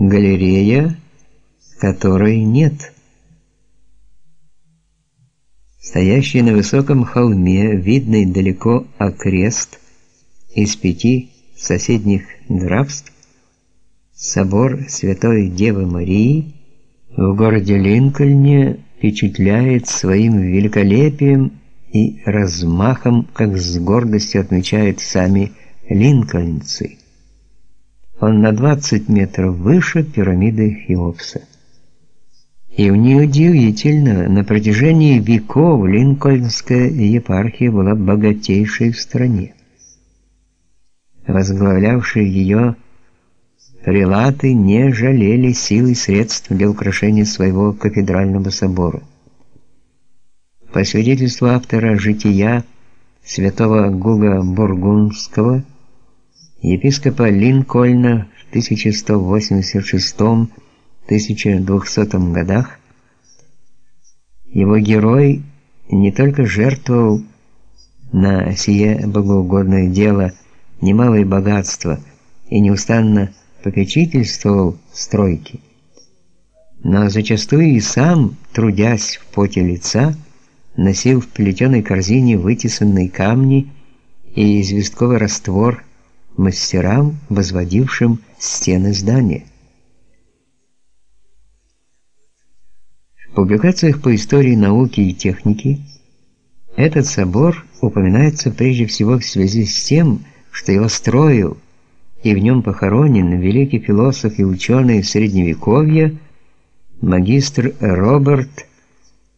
галерея, которой нет. Стоящий на высоком холме, видный далеко окрест из пяти соседних графств, собор Святой Девы Марии в городе Линкольне впечатляет своим великолепием и размахом, как с гордостью отмечают сами линкольнцы. Он на 20 метров выше пирамиды Хеопса. И неудивительно, на протяжении веков Линкольнская епархия была богатейшей в стране. Возглавлявшие ее прелаты не жалели сил и средств для украшения своего кафедрального собора. По свидетельству автора «Жития» святого Гуга Бургундского, епископа Линкольна в 1186-1200 годах, его герой не только жертвовал на сие богоугодное дело немалое богатство и неустанно попечительствовал стройке, но зачастую и сам, трудясь в поте лица, носил в плетеной корзине вытесанные камни и известковый раствор мастерам, возводившим стены здания. В публикациях по истории науки и техники этот собор упоминается прежде всего в связи с тем, что его строил и в нем похоронен великий философ и ученый средневековья магистр Роберт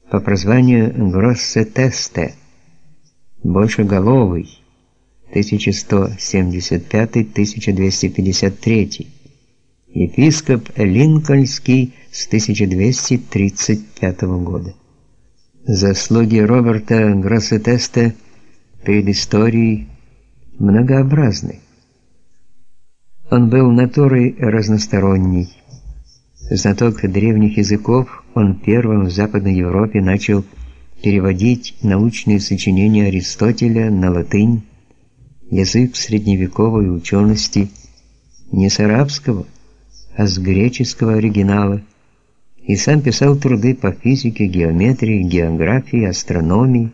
по прозванию Гроссетесте, большеголовый, 1175-1253, епископ Линкольнский с 1235 года. Заслуги Роберта Гроссетесте перед историей многообразны. Он был натурой разносторонней. Знаток древних языков, он первым в Западной Европе начал переводить научные сочинения Аристотеля на латынь, язык средневековой учености не с арабского, а с греческого оригинала, и сам писал труды по физике, геометрии, географии, астрономии.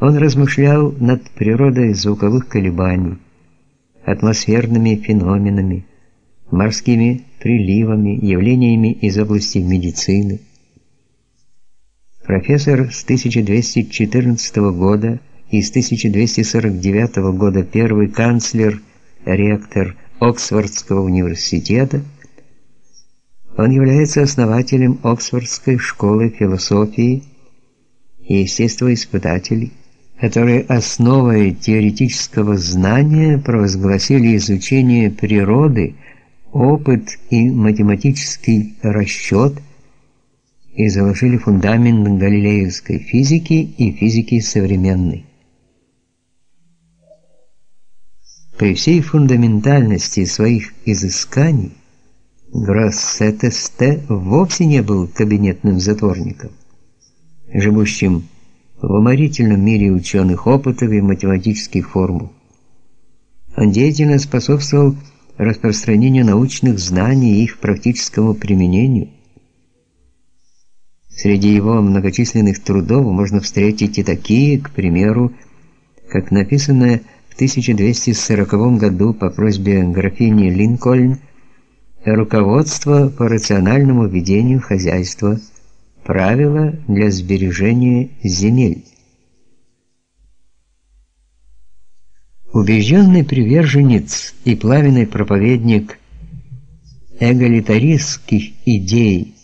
Он размышлял над природой звуковых колебаний, атмосферными феноменами, морскими приливами, явлениями из области медицины. Профессор с 1214 года и с 1249 года первый канцлер, ректор Оксфордского университета, он является основателем Оксфордской школы философии и естествоиспытателей которые основой теоретического знания провозгласили изучение природы, опыт и математический расчет и заложили фундамент галилеевской физики и физики современной. При всей фундаментальности своих изысканий Гроссетесте вовсе не был кабинетным затворником, живущим в уморительном мире ученых опытов и математических формул. Он деятельно способствовал распространению научных знаний и их практическому применению. Среди его многочисленных трудов можно встретить и такие, к примеру, как написанное в 1240 году по просьбе графини Линкольн руководство по рациональному ведению хозяйства Правила для сбережения земель. Убежденный приверженец и пламенный проповедник эгалитаристских идей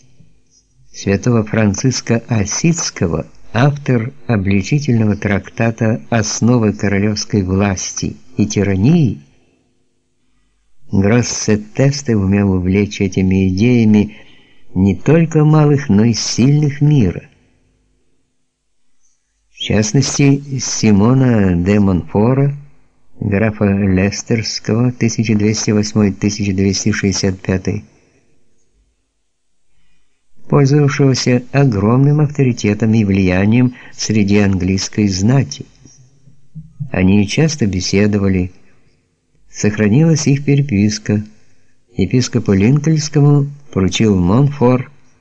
святого Франциска Осицкого, автор обличительного трактата «Основы королевской власти и тирании», Гроссетесте умел увлечь этими идеями не только малых, но и сильных мира. В частности, Симона де Монфора, графа Лестерского 1208-1265, пользовавшегося огромным авторитетом и влиянием среди английской знати. Они часто беседовали, сохранилась их переписка епископу Линкольнскому поручил Монфор